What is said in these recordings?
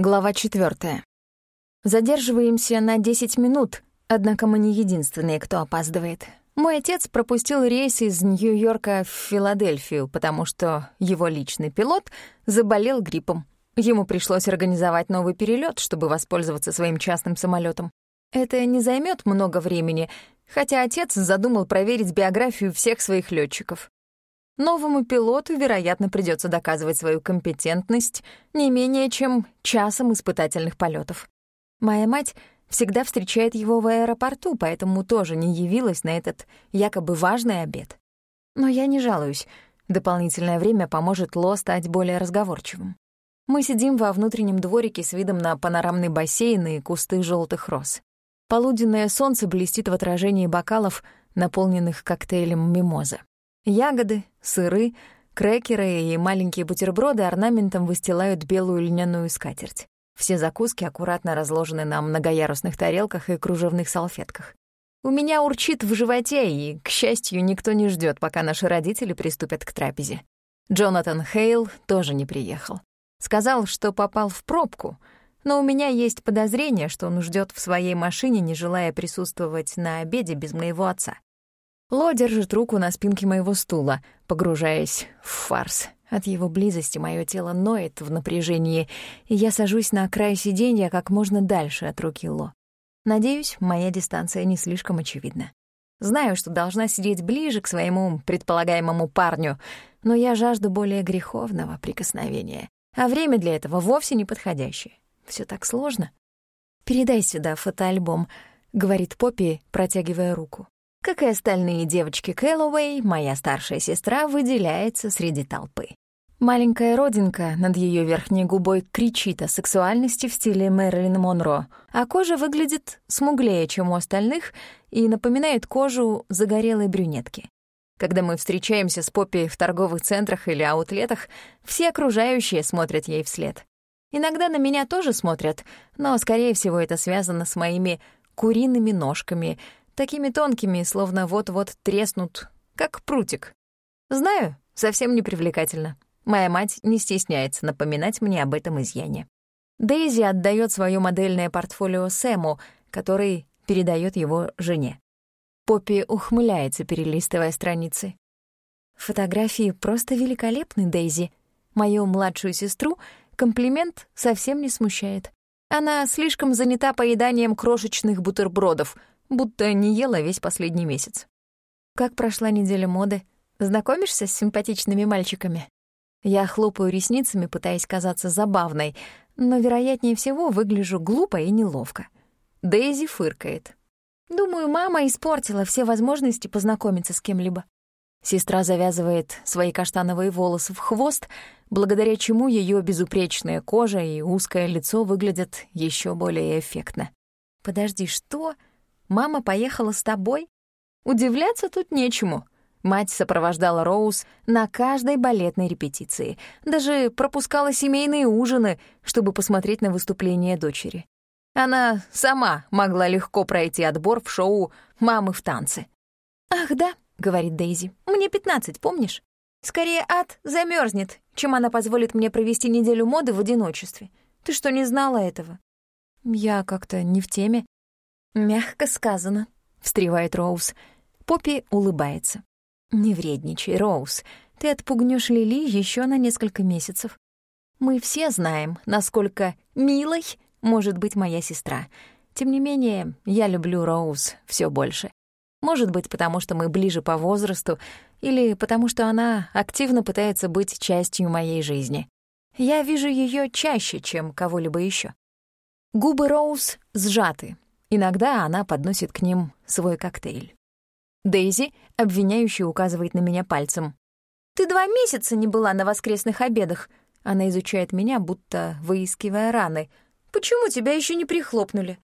Глава четвертая. Задерживаемся на 10 минут, однако мы не единственные, кто опаздывает. Мой отец пропустил рейс из Нью-Йорка в Филадельфию, потому что его личный пилот заболел гриппом. Ему пришлось организовать новый перелет, чтобы воспользоваться своим частным самолетом. Это не займет много времени, хотя отец задумал проверить биографию всех своих летчиков. Новому пилоту, вероятно, придется доказывать свою компетентность не менее чем часом испытательных полетов. Моя мать всегда встречает его в аэропорту, поэтому тоже не явилась на этот якобы важный обед. Но я не жалуюсь. Дополнительное время поможет Ло стать более разговорчивым. Мы сидим во внутреннем дворике с видом на панорамный бассейн и кусты желтых роз. Полуденное солнце блестит в отражении бокалов, наполненных коктейлем мимоза. Ягоды, сыры, крекеры и маленькие бутерброды орнаментом выстилают белую льняную скатерть. Все закуски аккуратно разложены на многоярусных тарелках и кружевных салфетках. У меня урчит в животе, и, к счастью, никто не ждет, пока наши родители приступят к трапезе. Джонатан Хейл тоже не приехал. Сказал, что попал в пробку, но у меня есть подозрение, что он ждет в своей машине, не желая присутствовать на обеде без моего отца. Ло держит руку на спинке моего стула, погружаясь в фарс. От его близости мое тело ноет в напряжении, и я сажусь на край сиденья как можно дальше от руки Ло. Надеюсь, моя дистанция не слишком очевидна. Знаю, что должна сидеть ближе к своему предполагаемому парню, но я жажду более греховного прикосновения, а время для этого вовсе не подходящее. Все так сложно. «Передай сюда фотоальбом», — говорит Поппи, протягивая руку. Как и остальные девочки Кэллоуэй, моя старшая сестра выделяется среди толпы. Маленькая родинка над ее верхней губой кричит о сексуальности в стиле Мэрилин Монро, а кожа выглядит смуглее, чем у остальных, и напоминает кожу загорелой брюнетки. Когда мы встречаемся с Поппи в торговых центрах или аутлетах, все окружающие смотрят ей вслед. Иногда на меня тоже смотрят, но, скорее всего, это связано с моими куриными ножками — такими тонкими, словно вот-вот треснут, как прутик. Знаю, совсем не привлекательно. Моя мать не стесняется напоминать мне об этом изъяне. Дейзи отдает свое модельное портфолио Сэму, который передает его жене. Поппи ухмыляется, перелистывая страницы. Фотографии просто великолепны, Дейзи. Мою младшую сестру комплимент совсем не смущает. Она слишком занята поеданием крошечных бутербродов — будто не ела весь последний месяц. Как прошла неделя моды? Знакомишься с симпатичными мальчиками? Я хлопаю ресницами, пытаясь казаться забавной, но, вероятнее всего, выгляжу глупо и неловко. Дейзи фыркает. Думаю, мама испортила все возможности познакомиться с кем-либо. Сестра завязывает свои каштановые волосы в хвост, благодаря чему ее безупречная кожа и узкое лицо выглядят еще более эффектно. «Подожди, что?» Мама поехала с тобой? Удивляться тут нечему. Мать сопровождала Роуз на каждой балетной репетиции, даже пропускала семейные ужины, чтобы посмотреть на выступление дочери. Она сама могла легко пройти отбор в шоу «Мамы в танце». «Ах, да», — говорит Дейзи, — «мне пятнадцать, помнишь? Скорее ад замерзнет, чем она позволит мне провести неделю моды в одиночестве. Ты что, не знала этого?» «Я как-то не в теме», «Мягко сказано», — встревает Роуз. Поппи улыбается. «Не вредничай, Роуз. Ты отпугнешь Лили еще на несколько месяцев. Мы все знаем, насколько милой может быть моя сестра. Тем не менее, я люблю Роуз все больше. Может быть, потому что мы ближе по возрасту, или потому что она активно пытается быть частью моей жизни. Я вижу ее чаще, чем кого-либо еще. Губы Роуз сжаты, Иногда она подносит к ним свой коктейль. Дейзи, обвиняющий, указывает на меня пальцем. «Ты два месяца не была на воскресных обедах». Она изучает меня, будто выискивая раны. «Почему тебя еще не прихлопнули?»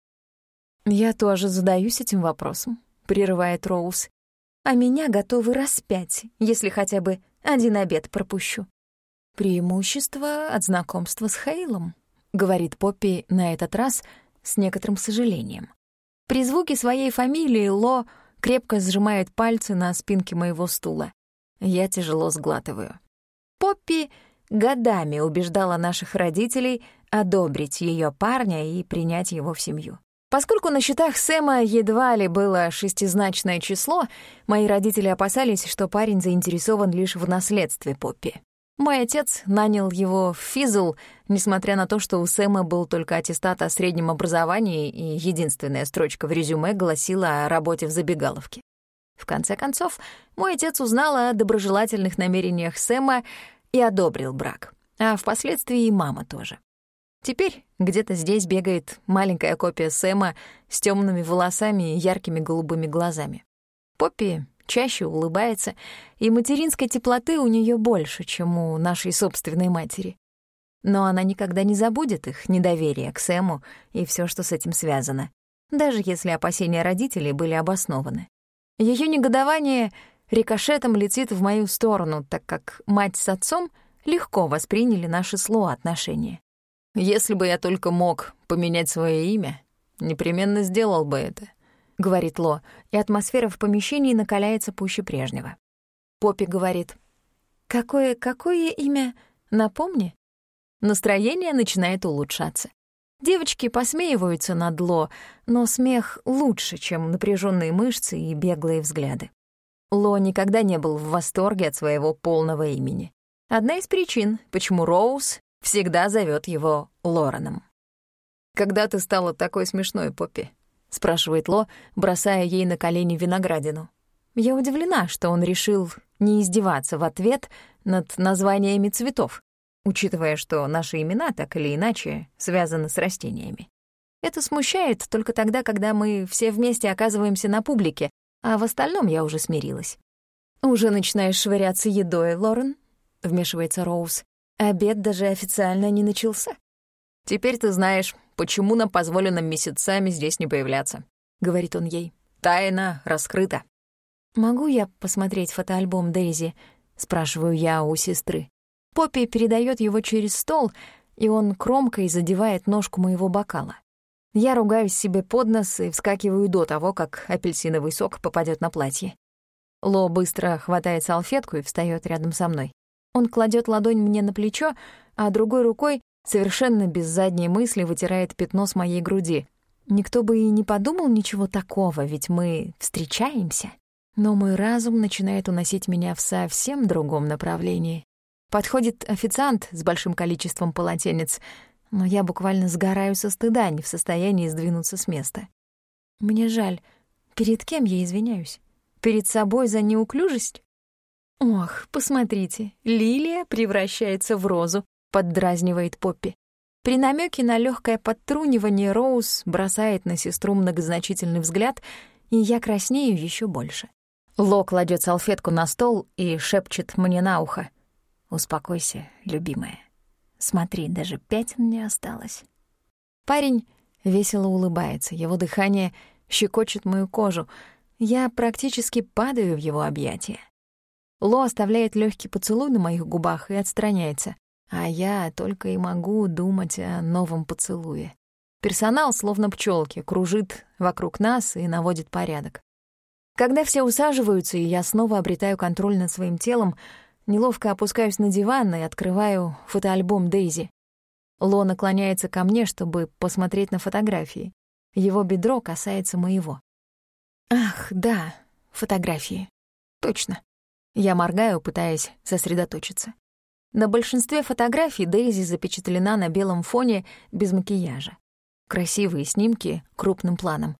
«Я тоже задаюсь этим вопросом», — прерывает Роуз. «А меня готовы распять, если хотя бы один обед пропущу». «Преимущество от знакомства с Хейлом», — говорит Поппи на этот раз с некоторым сожалением. При звуке своей фамилии Ло крепко сжимает пальцы на спинке моего стула. Я тяжело сглатываю. Поппи годами убеждала наших родителей одобрить ее парня и принять его в семью. Поскольку на счетах Сэма едва ли было шестизначное число, мои родители опасались, что парень заинтересован лишь в наследстве Поппи. Мой отец нанял его в Физл, несмотря на то, что у Сэма был только аттестат о среднем образовании, и единственная строчка в резюме гласила о работе в забегаловке. В конце концов, мой отец узнал о доброжелательных намерениях Сэма и одобрил брак, а впоследствии и мама тоже. Теперь где-то здесь бегает маленькая копия Сэма с темными волосами и яркими голубыми глазами. Поппи чаще улыбается, и материнской теплоты у нее больше, чем у нашей собственной матери. Но она никогда не забудет их недоверие к Сэму и все, что с этим связано, даже если опасения родителей были обоснованы. Ее негодование рикошетом летит в мою сторону, так как мать с отцом легко восприняли наши слова отношения. Если бы я только мог поменять свое имя, непременно сделал бы это, говорит Ло, и атмосфера в помещении накаляется пуще прежнего. Поппи говорит: "Какое какое имя? Напомни". Настроение начинает улучшаться. Девочки посмеиваются над Ло, но смех лучше, чем напряженные мышцы и беглые взгляды. Ло никогда не был в восторге от своего полного имени. Одна из причин, почему Роуз всегда зовет его Лореном. «Когда ты стала такой смешной, Поппи?» — спрашивает Ло, бросая ей на колени виноградину. Я удивлена, что он решил не издеваться в ответ над названиями цветов, учитывая, что наши имена так или иначе связаны с растениями. Это смущает только тогда, когда мы все вместе оказываемся на публике, а в остальном я уже смирилась. «Уже начинаешь швыряться едой, Лорен?» — вмешивается Роуз. Обед даже официально не начался. «Теперь ты знаешь, почему нам позволено месяцами здесь не появляться», — говорит он ей. «Тайна раскрыта». «Могу я посмотреть фотоальбом Дейзи?» — спрашиваю я у сестры. Поппи передает его через стол, и он кромкой задевает ножку моего бокала. Я ругаюсь себе под нос и вскакиваю до того, как апельсиновый сок попадет на платье. Ло быстро хватает салфетку и встает рядом со мной. Он кладет ладонь мне на плечо, а другой рукой совершенно без задней мысли вытирает пятно с моей груди. Никто бы и не подумал ничего такого, ведь мы встречаемся. Но мой разум начинает уносить меня в совсем другом направлении. Подходит официант с большим количеством полотенец, но я буквально сгораю со стыда, не в состоянии сдвинуться с места. Мне жаль. Перед кем я извиняюсь? Перед собой за неуклюжесть? «Ох, посмотрите, лилия превращается в розу», — поддразнивает Поппи. При намеке на легкое подтрунивание Роуз бросает на сестру многозначительный взгляд, и я краснею еще больше. Ло кладет салфетку на стол и шепчет мне на ухо. «Успокойся, любимая. Смотри, даже пятен не осталось». Парень весело улыбается, его дыхание щекочет мою кожу. Я практически падаю в его объятия. Ло оставляет легкий поцелуй на моих губах и отстраняется, а я только и могу думать о новом поцелуе. Персонал, словно пчелки, кружит вокруг нас и наводит порядок. Когда все усаживаются, и я снова обретаю контроль над своим телом, неловко опускаюсь на диван и открываю фотоальбом Дейзи. Ло наклоняется ко мне, чтобы посмотреть на фотографии. Его бедро касается моего. Ах, да, фотографии. Точно. Я моргаю, пытаясь сосредоточиться. На большинстве фотографий Дейзи запечатлена на белом фоне без макияжа. Красивые снимки крупным планом.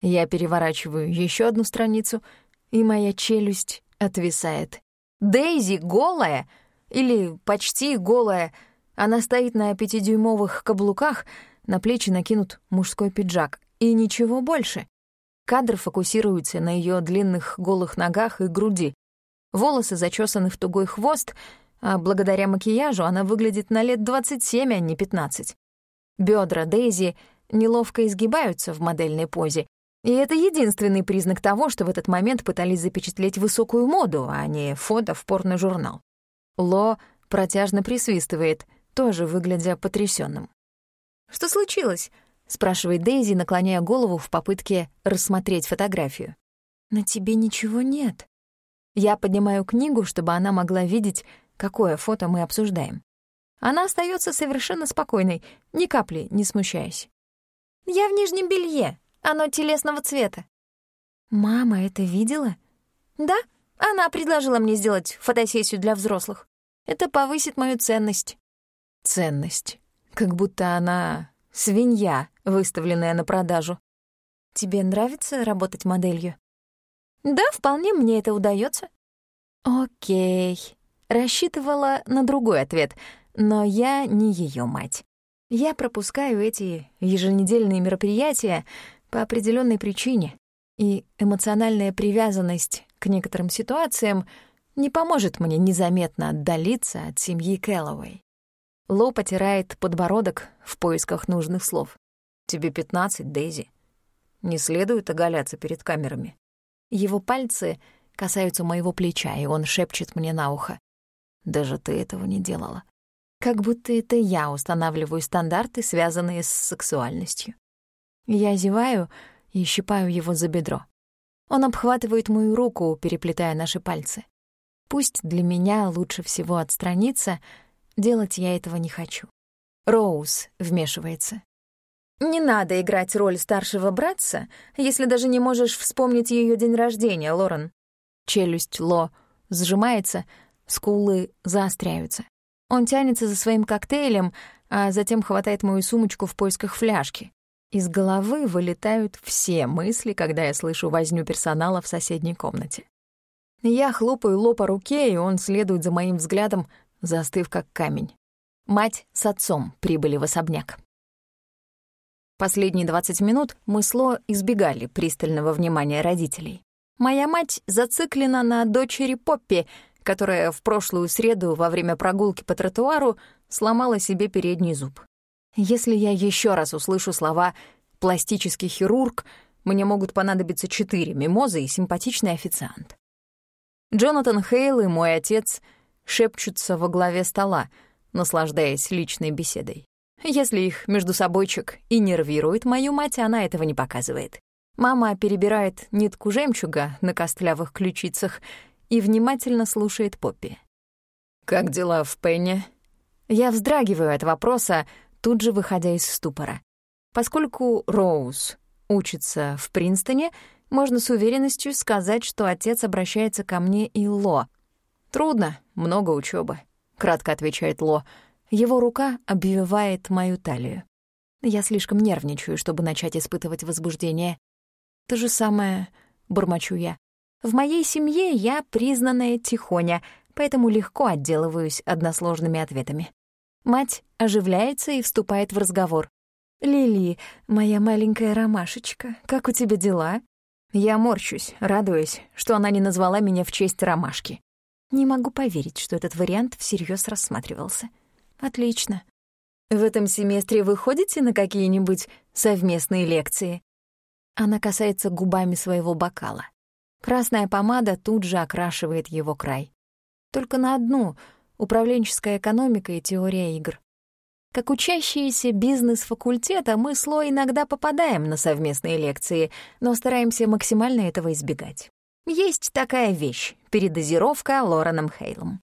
Я переворачиваю еще одну страницу, и моя челюсть отвисает. Дейзи голая или почти голая. Она стоит на пятидюймовых каблуках, на плечи накинут мужской пиджак. И ничего больше. Кадр фокусируется на ее длинных голых ногах и груди, волосы зачесаны в тугой хвост, а благодаря макияжу она выглядит на лет 27, а не 15. Бедра Дейзи неловко изгибаются в модельной позе, и это единственный признак того, что в этот момент пытались запечатлеть высокую моду, а не фото в порно-журнал. Ло протяжно присвистывает, тоже выглядя потрясенным. «Что случилось?» — спрашивает Дейзи, наклоняя голову в попытке рассмотреть фотографию. «На тебе ничего нет», я поднимаю книгу, чтобы она могла видеть, какое фото мы обсуждаем. Она остается совершенно спокойной, ни капли не смущаясь. «Я в нижнем белье, оно телесного цвета». «Мама это видела?» «Да, она предложила мне сделать фотосессию для взрослых. Это повысит мою ценность». «Ценность. Как будто она свинья, выставленная на продажу. Тебе нравится работать моделью?» «Да, вполне мне это удается. «Окей». Рассчитывала на другой ответ, но я не ее мать. Я пропускаю эти еженедельные мероприятия по определенной причине, и эмоциональная привязанность к некоторым ситуациям не поможет мне незаметно отдалиться от семьи Кэллоуэй. Ло потирает подбородок в поисках нужных слов. «Тебе пятнадцать, Дейзи. Не следует оголяться перед камерами». Его пальцы касаются моего плеча, и он шепчет мне на ухо. «Даже ты этого не делала». Как будто это я устанавливаю стандарты, связанные с сексуальностью. Я зеваю и щипаю его за бедро. Он обхватывает мою руку, переплетая наши пальцы. Пусть для меня лучше всего отстраниться, делать я этого не хочу. Роуз вмешивается. «Не надо играть роль старшего братца, если даже не можешь вспомнить ее день рождения, Лорен». Челюсть Ло сжимается, скулы заостряются. Он тянется за своим коктейлем, а затем хватает мою сумочку в поисках фляжки. Из головы вылетают все мысли, когда я слышу возню персонала в соседней комнате. Я хлопаю Ло по руке, и он следует за моим взглядом, застыв как камень. Мать с отцом прибыли в особняк. Последние 20 минут мы с Ло избегали пристального внимания родителей. Моя мать зациклена на дочери Поппи, которая в прошлую среду во время прогулки по тротуару сломала себе передний зуб. Если я еще раз услышу слова «пластический хирург», мне могут понадобиться четыре мимозы и симпатичный официант. Джонатан Хейл и мой отец шепчутся во главе стола, наслаждаясь личной беседой. Если их между собойчик и нервирует мою мать, она этого не показывает. Мама перебирает нитку жемчуга на костлявых ключицах и внимательно слушает Поппи. «Как дела в Пенне?» Я вздрагиваю от вопроса, тут же выходя из ступора. Поскольку Роуз учится в Принстоне, можно с уверенностью сказать, что отец обращается ко мне и Ло. «Трудно, много учебы, кратко отвечает Ло. Его рука обвивает мою талию. Я слишком нервничаю, чтобы начать испытывать возбуждение. То же самое бормочу я. В моей семье я признанная тихоня, поэтому легко отделываюсь односложными ответами. Мать оживляется и вступает в разговор. «Лили, моя маленькая ромашечка, как у тебя дела?» Я морщусь, радуясь, что она не назвала меня в честь ромашки. Не могу поверить, что этот вариант всерьез рассматривался. Отлично. В этом семестре вы ходите на какие-нибудь совместные лекции? Она касается губами своего бокала. Красная помада тут же окрашивает его край. Только на одну управленческая экономика и теория игр. Как учащиеся бизнес-факультета, мы с Ло иногда попадаем на совместные лекции, но стараемся максимально этого избегать. Есть такая вещь — передозировка Лореном Хейлом.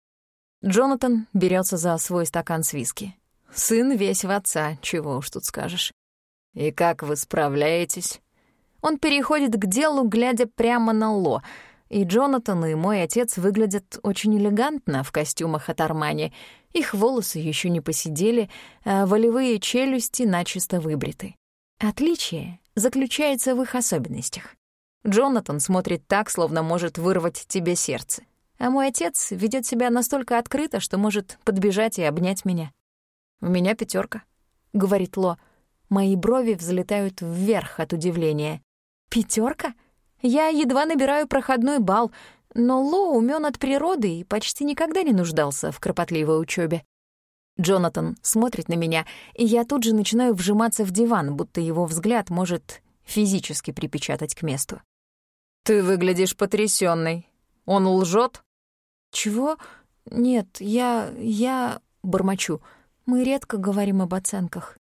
Джонатан берется за свой стакан с виски. Сын весь в отца, чего уж тут скажешь. «И как вы справляетесь?» Он переходит к делу, глядя прямо на Ло — и Джонатан, и мой отец выглядят очень элегантно в костюмах от Армани. Их волосы еще не посидели, а волевые челюсти начисто выбриты. Отличие заключается в их особенностях. Джонатан смотрит так, словно может вырвать тебе сердце. А мой отец ведет себя настолько открыто, что может подбежать и обнять меня. «У меня пятерка, говорит Ло. Мои брови взлетают вверх от удивления. Пятерка? Я едва набираю проходной балл, но Ло умен от природы и почти никогда не нуждался в кропотливой учебе. Джонатан смотрит на меня, и я тут же начинаю вжиматься в диван, будто его взгляд может физически припечатать к месту. «Ты выглядишь потрясённой. Он лжет? «Чего? Нет, я... я...» — бормочу. «Мы редко говорим об оценках».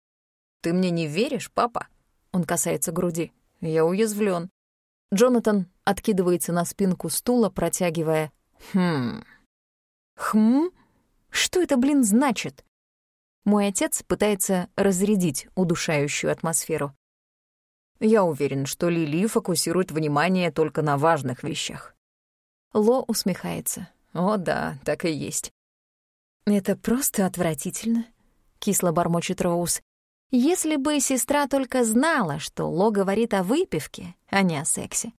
«Ты мне не веришь, папа?» — он касается груди. «Я уязвлен. Джонатан откидывается на спинку стула, протягивая «Хм». «Хм? Что это, блин, значит?» Мой отец пытается разрядить удушающую атмосферу. Я уверен, что Лили фокусирует внимание только на важных вещах. Ло усмехается. О да, так и есть. Это просто отвратительно, кисло бормочет Роуз. Если бы сестра только знала, что Ло говорит о выпивке, а не о сексе.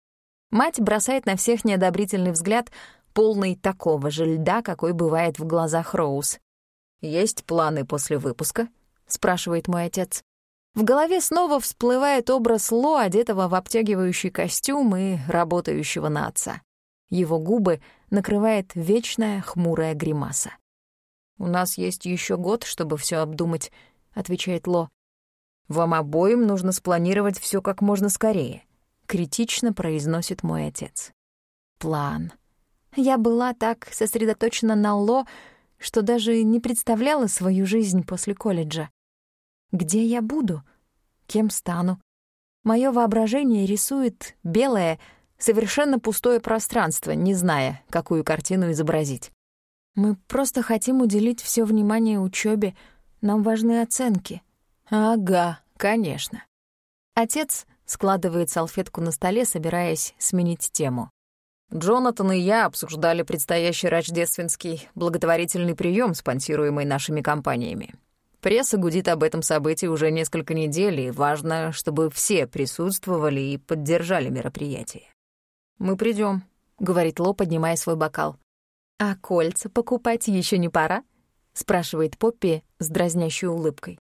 Мать бросает на всех неодобрительный взгляд, полный такого же льда, какой бывает в глазах Роуз. «Есть планы после выпуска?» — спрашивает мой отец. В голове снова всплывает образ Ло, одетого в обтягивающий костюм и работающего на отца. Его губы накрывает вечная хмурая гримаса. «У нас есть еще год, чтобы все обдумать», — отвечает Ло. «Вам обоим нужно спланировать все как можно скорее», — критично произносит мой отец. «План». Я была так сосредоточена на Ло, что даже не представляла свою жизнь после колледжа. Где я буду? Кем стану? Моё воображение рисует белое, совершенно пустое пространство, не зная, какую картину изобразить. Мы просто хотим уделить все внимание учебе, нам важны оценки. Ага, конечно. Отец складывает салфетку на столе, собираясь сменить тему. Джонатан и я обсуждали предстоящий рождественский благотворительный прием, спонсируемый нашими компаниями. Пресса гудит об этом событии уже несколько недель, и важно, чтобы все присутствовали и поддержали мероприятие. «Мы придем, говорит Ло, поднимая свой бокал. «А кольца покупать еще не пора?» — спрашивает Поппи с дразнящей улыбкой.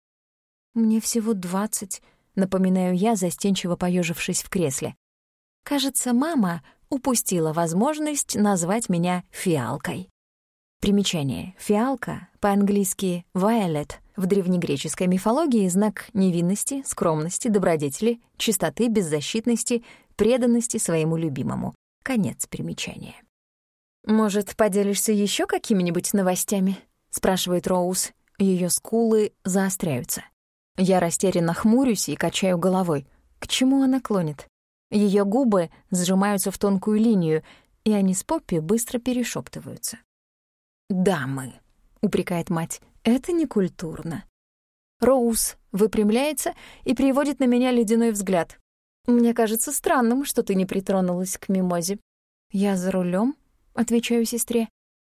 «Мне всего двадцать», — напоминаю я, застенчиво поежившись в кресле. Кажется, мама упустила возможность назвать меня фиалкой. Примечание. Фиалка, по-английски «violet», в древнегреческой мифологии знак невинности, скромности, добродетели, чистоты, беззащитности, преданности своему любимому. Конец примечания. «Может, поделишься еще какими-нибудь новостями?» — спрашивает Роуз. Ее скулы заостряются. Я растерянно хмурюсь и качаю головой. К чему она клонит? Ее губы сжимаются в тонкую линию, и они с Поппи быстро перешептываются. «Дамы», — упрекает мать, — «это некультурно». Роуз выпрямляется и приводит на меня ледяной взгляд. «Мне кажется странным, что ты не притронулась к мимозе». «Я за рулем, отвечаю сестре.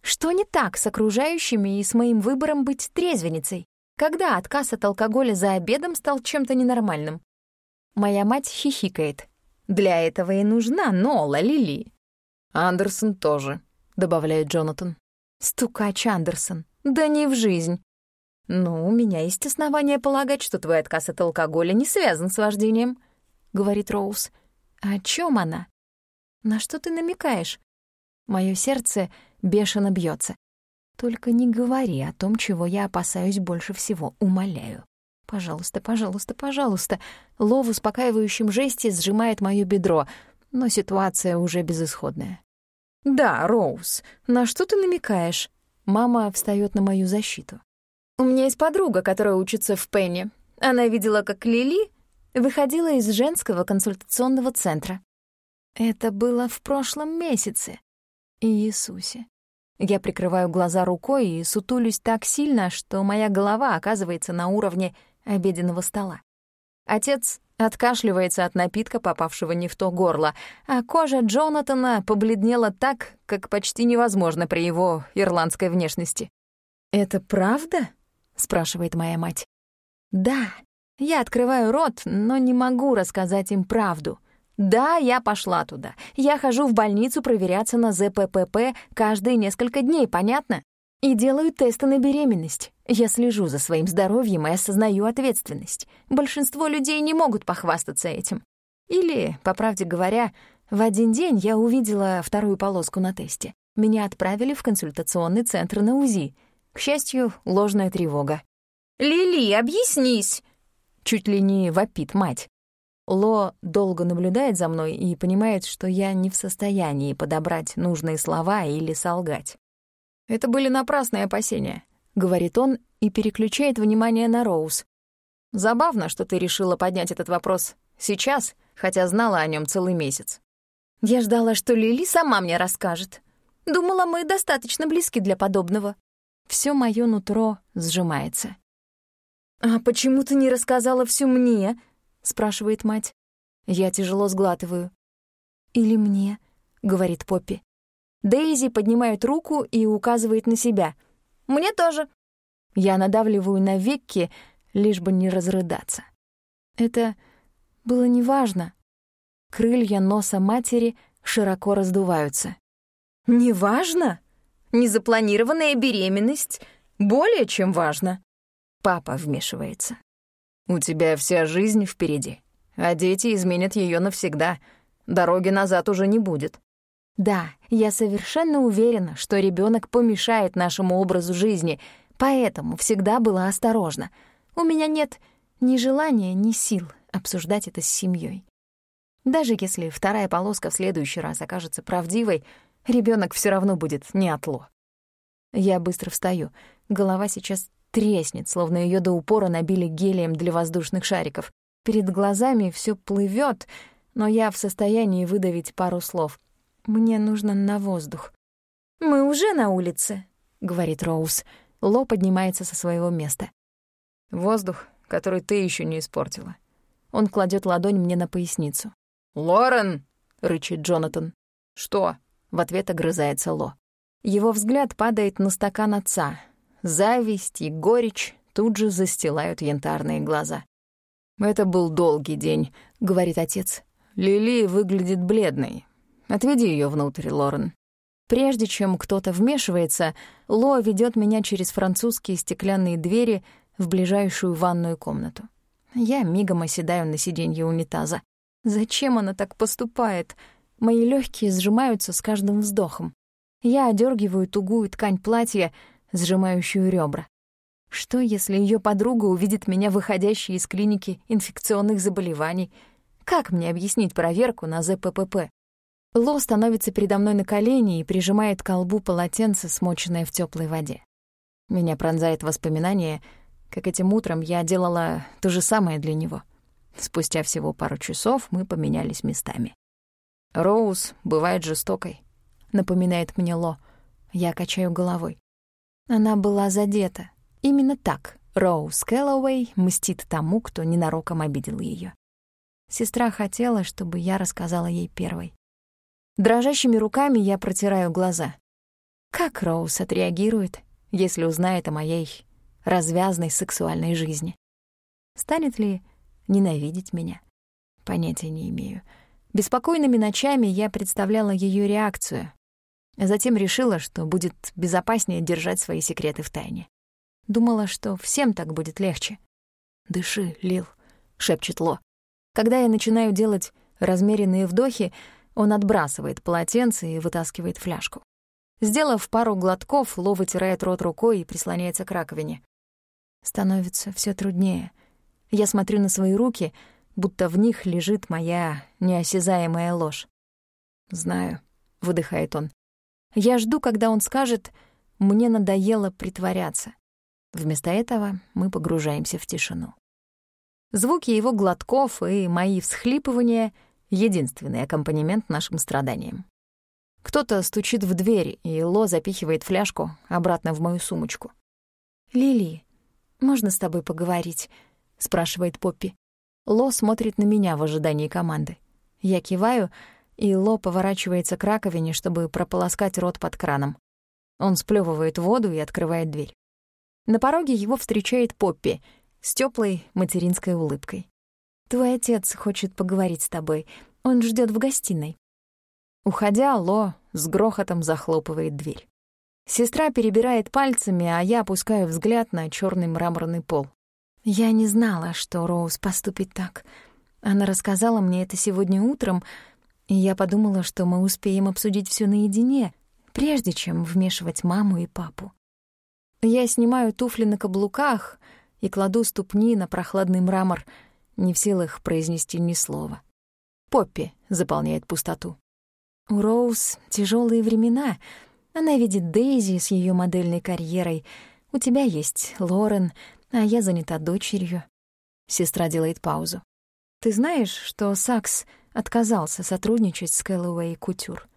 «Что не так с окружающими и с моим выбором быть трезвенницей? Когда отказ от алкоголя за обедом стал чем-то ненормальным?» Моя мать хихикает. «Для этого и нужна Нола, Лили». «Андерсон тоже», — добавляет Джонатан. Стукач Андерсон. Да не в жизнь. Ну, у меня есть основания полагать, что твой отказ от алкоголя не связан с вождением, говорит Роуз. О чем она? На что ты намекаешь? Мое сердце бешено бьется. Только не говори о том, чего я опасаюсь больше всего, умоляю. Пожалуйста, пожалуйста, пожалуйста. Ло в успокаивающем жесте сжимает моё бедро, но ситуация уже безысходная. «Да, Роуз, на что ты намекаешь?» Мама встаёт на мою защиту. «У меня есть подруга, которая учится в Пенни. Она видела, как Лили выходила из женского консультационного центра. Это было в прошлом месяце. Иисусе. Я прикрываю глаза рукой и сутулюсь так сильно, что моя голова оказывается на уровне обеденного стола. Отец откашливается от напитка, попавшего не в то горло, а кожа Джонатана побледнела так, как почти невозможно при его ирландской внешности. «Это правда?» — спрашивает моя мать. «Да». Я открываю рот, но не могу рассказать им правду. Да, я пошла туда. Я хожу в больницу проверяться на ЗППП каждые несколько дней, понятно? И делаю тесты на беременность. Я слежу за своим здоровьем и осознаю ответственность. Большинство людей не могут похвастаться этим. Или, по правде говоря, в один день я увидела вторую полоску на тесте. Меня отправили в консультационный центр на УЗИ. К счастью, ложная тревога. «Лили, объяснись!» Чуть ли не вопит мать. Ло долго наблюдает за мной и понимает, что я не в состоянии подобрать нужные слова или солгать. «Это были напрасные опасения», — говорит он и переключает внимание на Роуз. «Забавно, что ты решила поднять этот вопрос сейчас, хотя знала о нем целый месяц». «Я ждала, что Лили сама мне расскажет. Думала, мы достаточно близки для подобного». Всё моё нутро сжимается. «А почему ты не рассказала всю мне?» — спрашивает мать. Я тяжело сглатываю. «Или мне?» — говорит Поппи. Дейзи поднимает руку и указывает на себя. «Мне тоже». Я надавливаю на веки, лишь бы не разрыдаться. Это было неважно. Крылья носа матери широко раздуваются. «Неважно? Незапланированная беременность более чем важно». Папа вмешивается. «У тебя вся жизнь впереди, а дети изменят ее навсегда. Дороги назад уже не будет». Да, я совершенно уверена, что ребенок помешает нашему образу жизни, поэтому всегда была осторожна. У меня нет ни желания, ни сил обсуждать это с семьей. Даже если вторая полоска в следующий раз окажется правдивой, ребенок все равно будет не отло. Я быстро встаю. Голова сейчас треснет, словно ее до упора набили гелием для воздушных шариков. Перед глазами все плывет, но я в состоянии выдавить пару слов — мне нужно на воздух. «Мы уже на улице», — говорит Роуз. Ло поднимается со своего места. «Воздух, который ты еще не испортила». Он кладет ладонь мне на поясницу. «Лорен!» — рычит Джонатан. «Что?» — в ответ огрызается Ло. Его взгляд падает на стакан отца. Зависть и горечь тут же застилают янтарные глаза. «Это был долгий день», — говорит отец. «Лили выглядит бледной, Отведи ее внутрь, Лорен. Прежде чем кто-то вмешивается, Ло ведет меня через французские стеклянные двери в ближайшую ванную комнату. Я мигом оседаю на сиденье унитаза. Зачем она так поступает? Мои легкие сжимаются с каждым вздохом. Я одергиваю тугую ткань платья, сжимающую ребра. Что, если ее подруга увидит меня выходящей из клиники инфекционных заболеваний? Как мне объяснить проверку на ЗППП? Ло становится передо мной на колени и прижимает к колбу полотенце, смоченное в теплой воде. Меня пронзает воспоминание, как этим утром я делала то же самое для него. Спустя всего пару часов мы поменялись местами. «Роуз бывает жестокой», — напоминает мне Ло. Я качаю головой. Она была задета. Именно так Роуз Кэллоуэй мстит тому, кто ненароком обидел ее. Сестра хотела, чтобы я рассказала ей первой. Дрожащими руками я протираю глаза. Как Роуз отреагирует, если узнает о моей развязной сексуальной жизни? Станет ли ненавидеть меня? Понятия не имею. Беспокойными ночами я представляла ее реакцию, затем решила, что будет безопаснее держать свои секреты в тайне. Думала, что всем так будет легче. «Дыши, Лил», — шепчет Ло. Когда я начинаю делать размеренные вдохи, он отбрасывает полотенце и вытаскивает фляжку. Сделав пару глотков, Ло вытирает рот рукой и прислоняется к раковине. Становится все труднее. Я смотрю на свои руки, будто в них лежит моя неосязаемая ложь. «Знаю», — выдыхает он. Я жду, когда он скажет «мне надоело притворяться». Вместо этого мы погружаемся в тишину. Звуки его глотков и мои всхлипывания — единственный аккомпанемент нашим страданиям. Кто-то стучит в дверь, и Ло запихивает фляжку обратно в мою сумочку. «Лили, можно с тобой поговорить?» — спрашивает Поппи. Ло смотрит на меня в ожидании команды. Я киваю, и Ло поворачивается к раковине, чтобы прополоскать рот под краном. Он сплёвывает воду и открывает дверь. На пороге его встречает Поппи с теплой материнской улыбкой. Твой отец хочет поговорить с тобой. Он ждет в гостиной». Уходя, Ло с грохотом захлопывает дверь. Сестра перебирает пальцами, а я опускаю взгляд на черный мраморный пол. Я не знала, что Роуз поступит так. Она рассказала мне это сегодня утром, и я подумала, что мы успеем обсудить все наедине, прежде чем вмешивать маму и папу. Я снимаю туфли на каблуках и кладу ступни на прохладный мрамор — не в силах произнести ни слова. Поппи заполняет пустоту. У Роуз тяжелые времена. Она видит Дейзи с ее модельной карьерой. У тебя есть Лорен, а я занята дочерью. Сестра делает паузу. Ты знаешь, что Сакс отказался сотрудничать с Кэллоуэй Кутюр?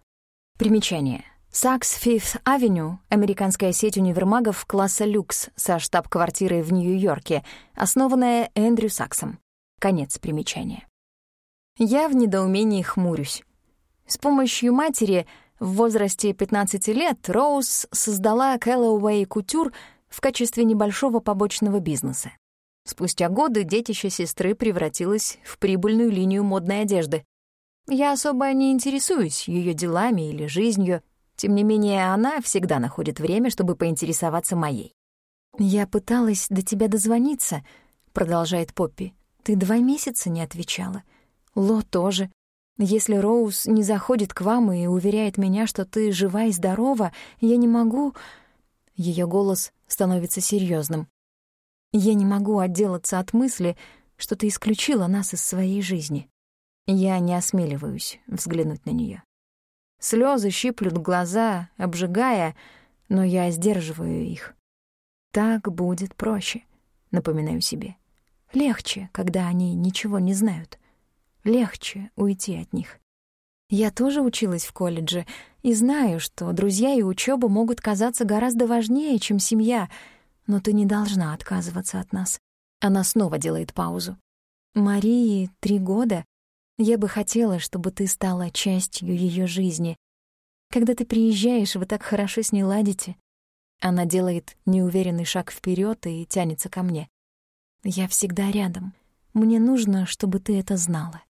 Примечание. Saks Fifth Avenue — американская сеть универмагов класса люкс со штаб-квартирой в Нью-Йорке, основанная Эндрю Саксом. Конец примечания. Я в недоумении хмурюсь. С помощью матери в возрасте 15 лет Роуз создала Callaway Couture в качестве небольшого побочного бизнеса. Спустя годы детище сестры превратилось в прибыльную линию модной одежды. Я особо не интересуюсь ее делами или жизнью, тем не менее, она всегда находит время, чтобы поинтересоваться моей. «Я пыталась до тебя дозвониться», — продолжает Поппи. «Ты два месяца не отвечала. Ло тоже. Если Роуз не заходит к вам и уверяет меня, что ты жива и здорова, я не могу...» Ее голос становится серьезным. «Я не могу отделаться от мысли, что ты исключила нас из своей жизни». Я не осмеливаюсь взглянуть на нее. Слезы щиплют глаза, обжигая, но я сдерживаю их. Так будет проще, напоминаю себе. Легче, когда они ничего не знают. Легче уйти от них. Я тоже училась в колледже и знаю, что друзья и учеба могут казаться гораздо важнее, чем семья, но ты не должна отказываться от нас. Она снова делает паузу. Марии три года, я бы хотела, чтобы ты стала частью ее жизни. Когда ты приезжаешь, вы так хорошо с ней ладите. Она делает неуверенный шаг вперед и тянется ко мне. Я всегда рядом. Мне нужно, чтобы ты это знала.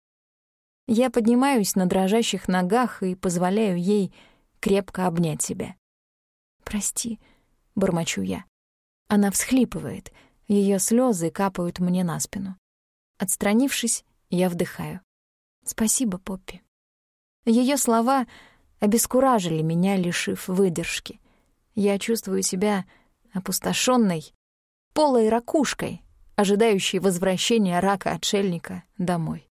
Я поднимаюсь на дрожащих ногах и позволяю ей крепко обнять себя. «Прости», — бормочу я. Она всхлипывает, ее слезы капают мне на спину. Отстранившись, я вдыхаю. Спасибо, Поппи. Ее слова обескуражили меня, лишив выдержки. Я чувствую себя опустошенной, полой ракушкой, ожидающей возвращения рака-отшельника домой.